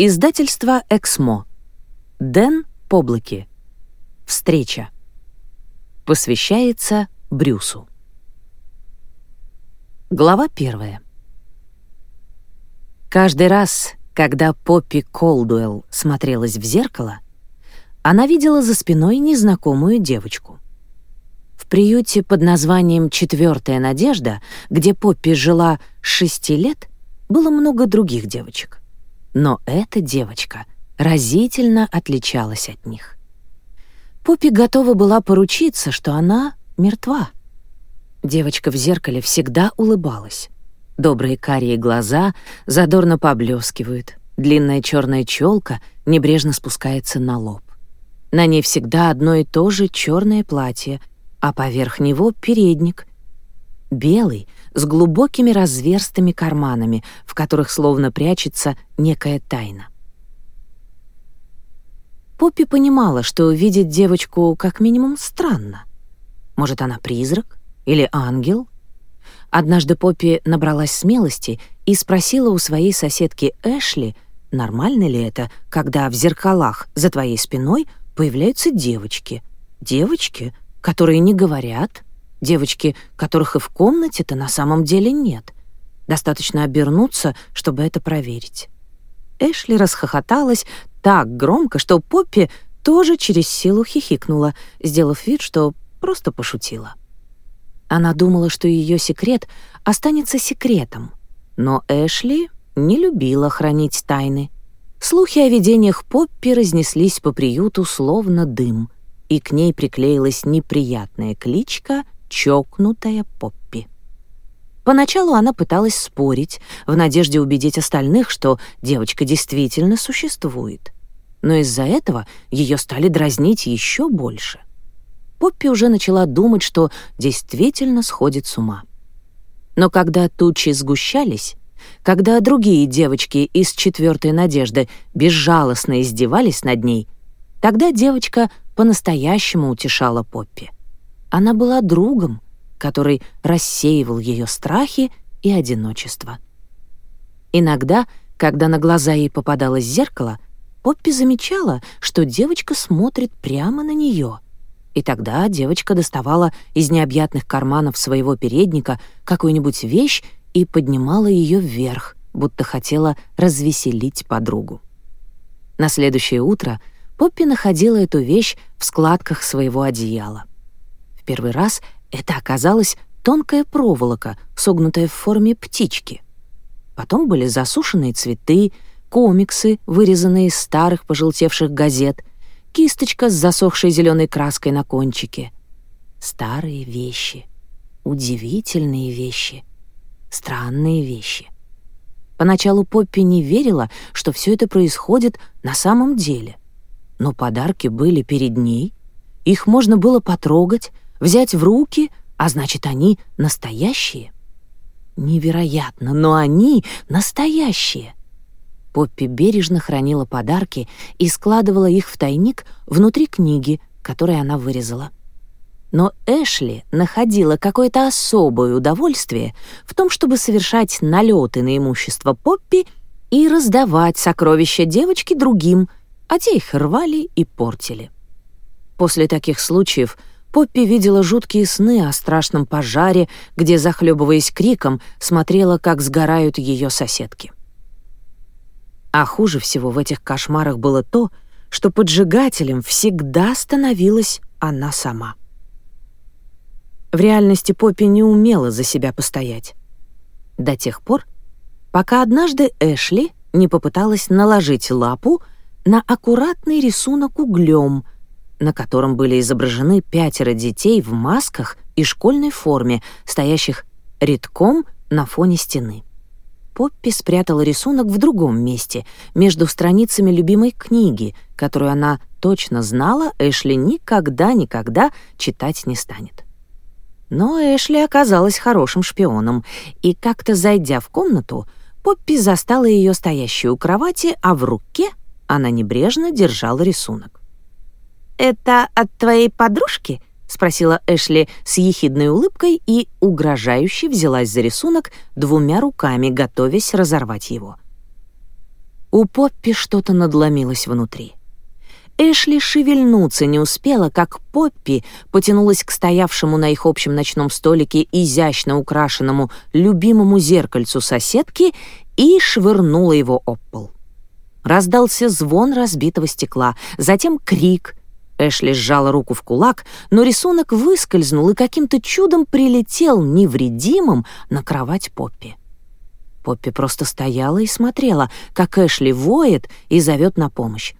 Издательство «Эксмо». Дэн Поблоки. Встреча. Посвящается Брюсу. Глава первая. Каждый раз, когда Поппи Колдуэлл смотрелась в зеркало, она видела за спиной незнакомую девочку. В приюте под названием «Четвертая надежда», где Поппи жила шести лет, было много других девочек но эта девочка разительно отличалась от них. Пупи готова была поручиться, что она мертва. Девочка в зеркале всегда улыбалась. Добрые карие глаза задорно поблескивают, длинная черная челка небрежно спускается на лоб. На ней всегда одно и то же черное платье, а поверх него передник. Белый, с глубокими разверстыми карманами, в которых словно прячется некая тайна. Поппи понимала, что видеть девочку как минимум странно. Может, она призрак или ангел? Однажды Поппи набралась смелости и спросила у своей соседки Эшли, нормально ли это, когда в зеркалах за твоей спиной появляются девочки. Девочки, которые не говорят, девочки, которых и в комнате-то на самом деле нет. Достаточно обернуться, чтобы это проверить. Эшли расхохоталась так громко, что Поппи тоже через силу хихикнула, сделав вид, что просто пошутила. Она думала, что ее секрет останется секретом, но Эшли не любила хранить тайны. Слухи о видениях Поппи разнеслись по приюту словно дым, и к ней приклеилась неприятная кличка чокнутая Поппи. Поначалу она пыталась спорить, в надежде убедить остальных, что девочка действительно существует. Но из-за этого ее стали дразнить еще больше. Поппи уже начала думать, что действительно сходит с ума. Но когда тучи сгущались, когда другие девочки из «Четвертой надежды» безжалостно издевались над ней, тогда девочка по-настоящему утешала Поппи — она была другом, который рассеивал ее страхи и одиночество. Иногда, когда на глаза ей попадалось зеркало, Поппи замечала, что девочка смотрит прямо на нее. И тогда девочка доставала из необъятных карманов своего передника какую-нибудь вещь и поднимала ее вверх, будто хотела развеселить подругу. На следующее утро Поппи находила эту вещь в складках своего одеяла первый раз, это оказалась тонкая проволока, согнутая в форме птички. Потом были засушенные цветы, комиксы, вырезанные из старых пожелтевших газет, кисточка с засохшей зеленой краской на кончике. Старые вещи. Удивительные вещи. Странные вещи. Поначалу Поппи не верила, что все это происходит на самом деле. Но подарки были перед ней, их можно было потрогать, взять в руки, а значит, они настоящие. Невероятно, но они настоящие. Поппи бережно хранила подарки и складывала их в тайник внутри книги, которую она вырезала. Но Эшли находила какое-то особое удовольствие в том, чтобы совершать налеты на имущество Поппи и раздавать сокровища девочки другим, а те их рвали и портили. После таких случаев Поппи видела жуткие сны о страшном пожаре, где, захлебываясь криком, смотрела, как сгорают ее соседки. А хуже всего в этих кошмарах было то, что поджигателем всегда становилась она сама. В реальности Поппи не умела за себя постоять. До тех пор, пока однажды Эшли не попыталась наложить лапу на аккуратный рисунок углем — на котором были изображены пятеро детей в масках и школьной форме, стоящих редком на фоне стены. Поппи спрятала рисунок в другом месте, между страницами любимой книги, которую она точно знала, Эшли никогда-никогда читать не станет. Но Эшли оказалась хорошим шпионом, и как-то зайдя в комнату, Поппи застала ее стоящей у кровати, а в руке она небрежно держала рисунок это от твоей подружки?» — спросила Эшли с ехидной улыбкой и угрожающе взялась за рисунок двумя руками, готовясь разорвать его. У Поппи что-то надломилось внутри. Эшли шевельнуться не успела, как Поппи потянулась к стоявшему на их общем ночном столике изящно украшенному любимому зеркальцу соседки и швырнула его об пол. Раздался звон разбитого стекла, затем крик, Эшли сжала руку в кулак, но рисунок выскользнул и каким-то чудом прилетел невредимым на кровать Поппи. Поппи просто стояла и смотрела, как Эшли воет и зовет на помощь.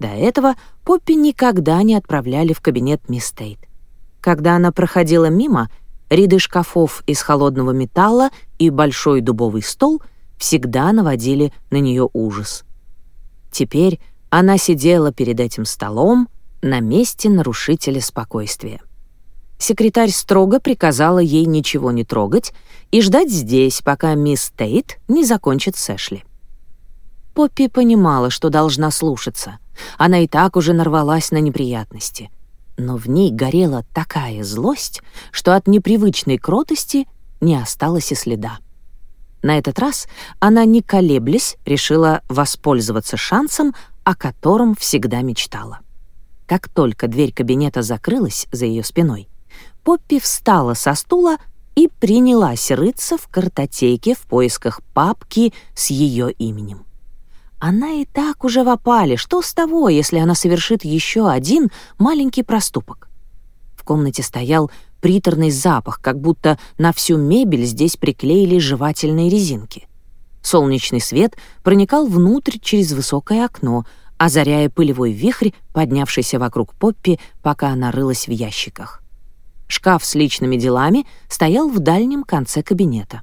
До этого Поппи никогда не отправляли в кабинет мисс Тейт. Когда она проходила мимо, ряды шкафов из холодного металла и большой дубовый стол всегда наводили на нее ужас. Теперь она сидела перед этим столом, на месте нарушителя спокойствия. Секретарь строго приказала ей ничего не трогать и ждать здесь, пока мисс Тейт не закончит с Эшли. Поппи понимала, что должна слушаться. Она и так уже нарвалась на неприятности. Но в ней горела такая злость, что от непривычной кротости не осталось и следа. На этот раз она, не колеблясь, решила воспользоваться шансом, о котором всегда мечтала. Как только дверь кабинета закрылась за ее спиной, Поппи встала со стула и принялась рыться в картотеке в поисках папки с ее именем. Она и так уже в опале, что с того, если она совершит еще один маленький проступок? В комнате стоял приторный запах, как будто на всю мебель здесь приклеили жевательные резинки. Солнечный свет проникал внутрь через высокое окно — озаряя пылевой вихрь, поднявшийся вокруг Поппи, пока она рылась в ящиках. Шкаф с личными делами стоял в дальнем конце кабинета.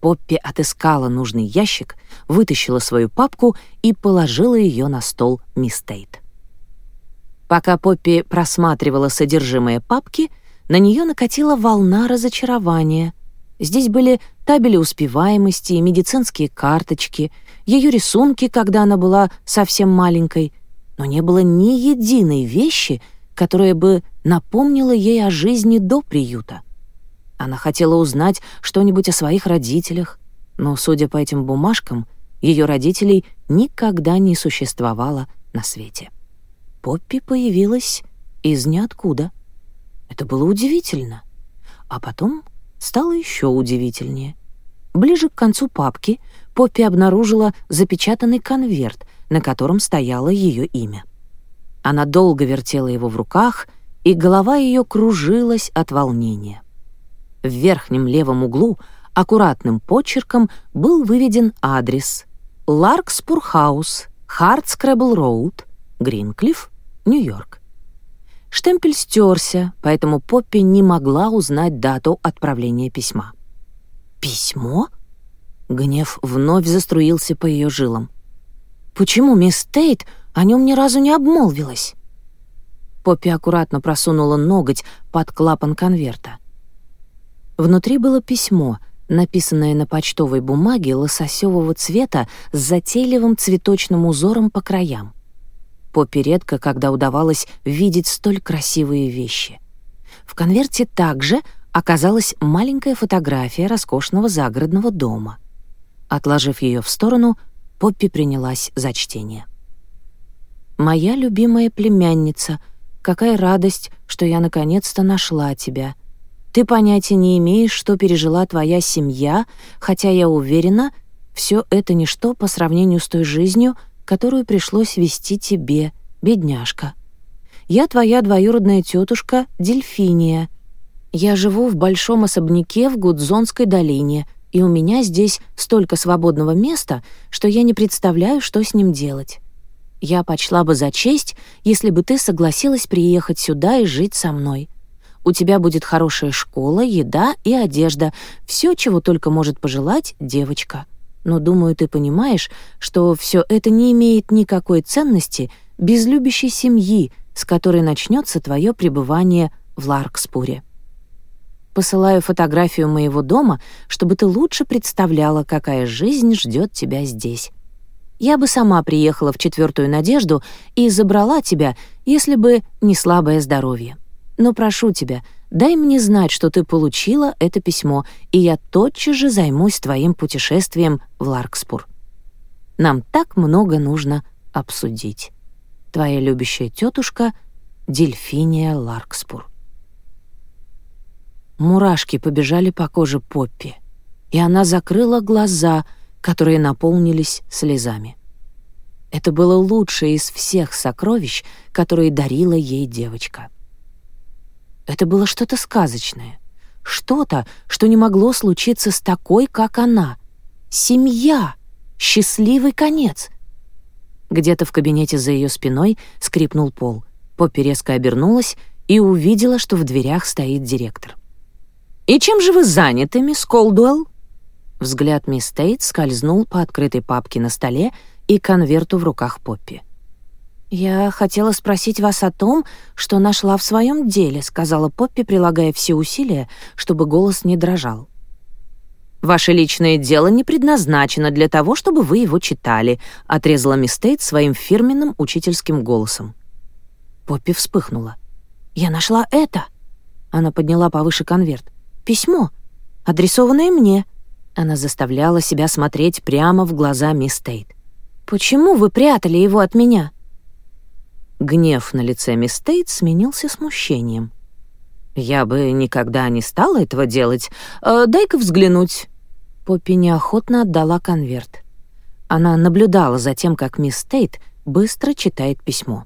Поппи отыскала нужный ящик, вытащила свою папку и положила ее на стол мисс Тейт. Пока Поппи просматривала содержимое папки, на нее накатила волна разочарования. Здесь были табели успеваемости, медицинские карточки — ее рисунки, когда она была совсем маленькой, но не было ни единой вещи, которая бы напомнила ей о жизни до приюта. Она хотела узнать что-нибудь о своих родителях, но, судя по этим бумажкам, ее родителей никогда не существовало на свете. Поппи появилась из ниоткуда. Это было удивительно. А потом стало еще удивительнее — Ближе к концу папки Поппи обнаружила запечатанный конверт, на котором стояло ее имя. Она долго вертела его в руках, и голова ее кружилась от волнения. В верхнем левом углу аккуратным почерком был выведен адрес «Ларкспурхаус, Хартскрэбл-Роуд, Гринклифф, Нью-Йорк». Штемпель стерся, поэтому Поппи не могла узнать дату отправления письма. «Письмо?» Гнев вновь заструился по ее жилам. «Почему мисс Тейт о нем ни разу не обмолвилась?» Поппи аккуратно просунула ноготь под клапан конверта. Внутри было письмо, написанное на почтовой бумаге лососевого цвета с затейливым цветочным узором по краям. Поппи редко, когда удавалось видеть столь красивые вещи. В конверте также оказалась маленькая фотография роскошного загородного дома. Отложив ее в сторону, Поппи принялась за чтение. «Моя любимая племянница, какая радость, что я наконец-то нашла тебя. Ты понятия не имеешь, что пережила твоя семья, хотя я уверена, все это ничто по сравнению с той жизнью, которую пришлось вести тебе, бедняжка. Я твоя двоюродная тетушка Дельфиния, я живу в большом особняке в Гудзонской долине, и у меня здесь столько свободного места, что я не представляю, что с ним делать. Я почла бы за честь, если бы ты согласилась приехать сюда и жить со мной. У тебя будет хорошая школа, еда и одежда, все, чего только может пожелать девочка. Но, думаю, ты понимаешь, что все это не имеет никакой ценности без любящей семьи, с которой начнется твое пребывание в Ларкспуре посылаю фотографию моего дома, чтобы ты лучше представляла, какая жизнь ждет тебя здесь. Я бы сама приехала в четвертую надежду и забрала тебя, если бы не слабое здоровье. Но прошу тебя, дай мне знать, что ты получила это письмо, и я тотчас же займусь твоим путешествием в Ларкспур. Нам так много нужно обсудить. Твоя любящая тетушка Дельфиния Ларкспур. Мурашки побежали по коже Поппи, и она закрыла глаза, которые наполнились слезами. Это было лучшее из всех сокровищ, которые дарила ей девочка. Это было что-то сказочное, что-то, что не могло случиться с такой, как она. Семья! Счастливый конец! Где-то в кабинете за ее спиной скрипнул пол. Поппи резко обернулась и увидела, что в дверях стоит директор. «И чем же вы заняты, мисс Колдуэлл?» Взгляд мисс Тейт скользнул по открытой папке на столе и конверту в руках Поппи. «Я хотела спросить вас о том, что нашла в своем деле», — сказала Поппи, прилагая все усилия, чтобы голос не дрожал. «Ваше личное дело не предназначено для того, чтобы вы его читали», — отрезала мисс Тейт своим фирменным учительским голосом. Поппи вспыхнула. «Я нашла это!» Она подняла повыше конверт. Письмо, адресованное мне. Она заставляла себя смотреть прямо в глаза мисс Тейт. «Почему вы прятали его от меня?» Гнев на лице мисс Тейт сменился смущением. «Я бы никогда не стала этого делать. Э, Дай-ка взглянуть». Поппи неохотно отдала конверт. Она наблюдала за тем, как мисс Тейт быстро читает письмо.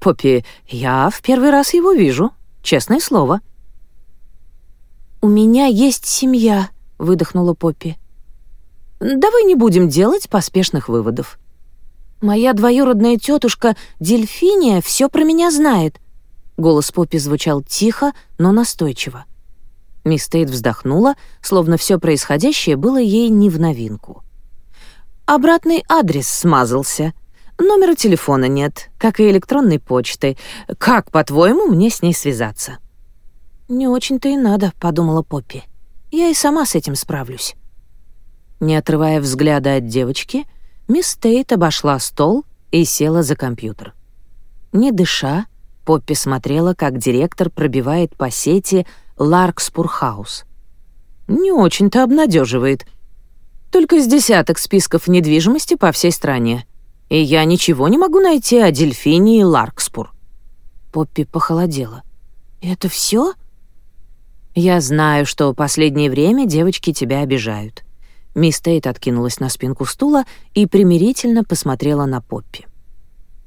«Поппи, я в первый раз его вижу, честное слово. «У меня есть семья», — выдохнула Поппи. «Давай не будем делать поспешных выводов». «Моя двоюродная тетушка Дельфиния все про меня знает», — голос Поппи звучал тихо, но настойчиво. Мисс Тейт вздохнула, словно все происходящее было ей не в новинку. «Обратный адрес смазался. Номера телефона нет, как и электронной почты. Как, по-твоему, мне с ней связаться?» «Не очень-то и надо», — подумала Поппи. «Я и сама с этим справлюсь». Не отрывая взгляда от девочки, мисс Тейт обошла стол и села за компьютер. Не дыша, Поппи смотрела, как директор пробивает по сети Ларкспурхаус. Не очень-то обнадеживает. Только с десяток списков недвижимости по всей стране. И я ничего не могу найти о дельфине и Ларкспур. Поппи похолодела. «Это все? «Я знаю, что последнее время девочки тебя обижают». Мисс Тейт откинулась на спинку стула и примирительно посмотрела на Поппи.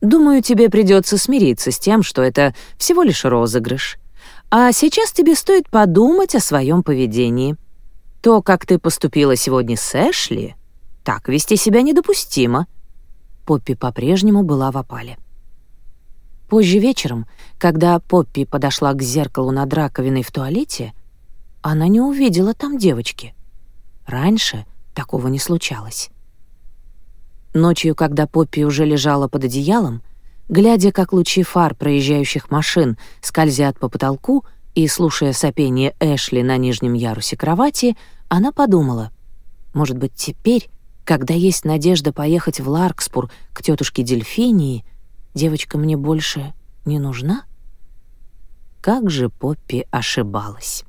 «Думаю, тебе придется смириться с тем, что это всего лишь розыгрыш. А сейчас тебе стоит подумать о своем поведении. То, как ты поступила сегодня с Эшли, так вести себя недопустимо». Поппи по-прежнему была в опале. Позже вечером когда Поппи подошла к зеркалу над раковиной в туалете, она не увидела там девочки. Раньше такого не случалось. Ночью, когда Поппи уже лежала под одеялом, глядя, как лучи фар проезжающих машин скользят по потолку и слушая сопение Эшли на нижнем ярусе кровати, она подумала, может быть, теперь, когда есть надежда поехать в Ларкспур к тетушке Дельфинии, девочка мне больше не нужна? как же Поппи ошибалась.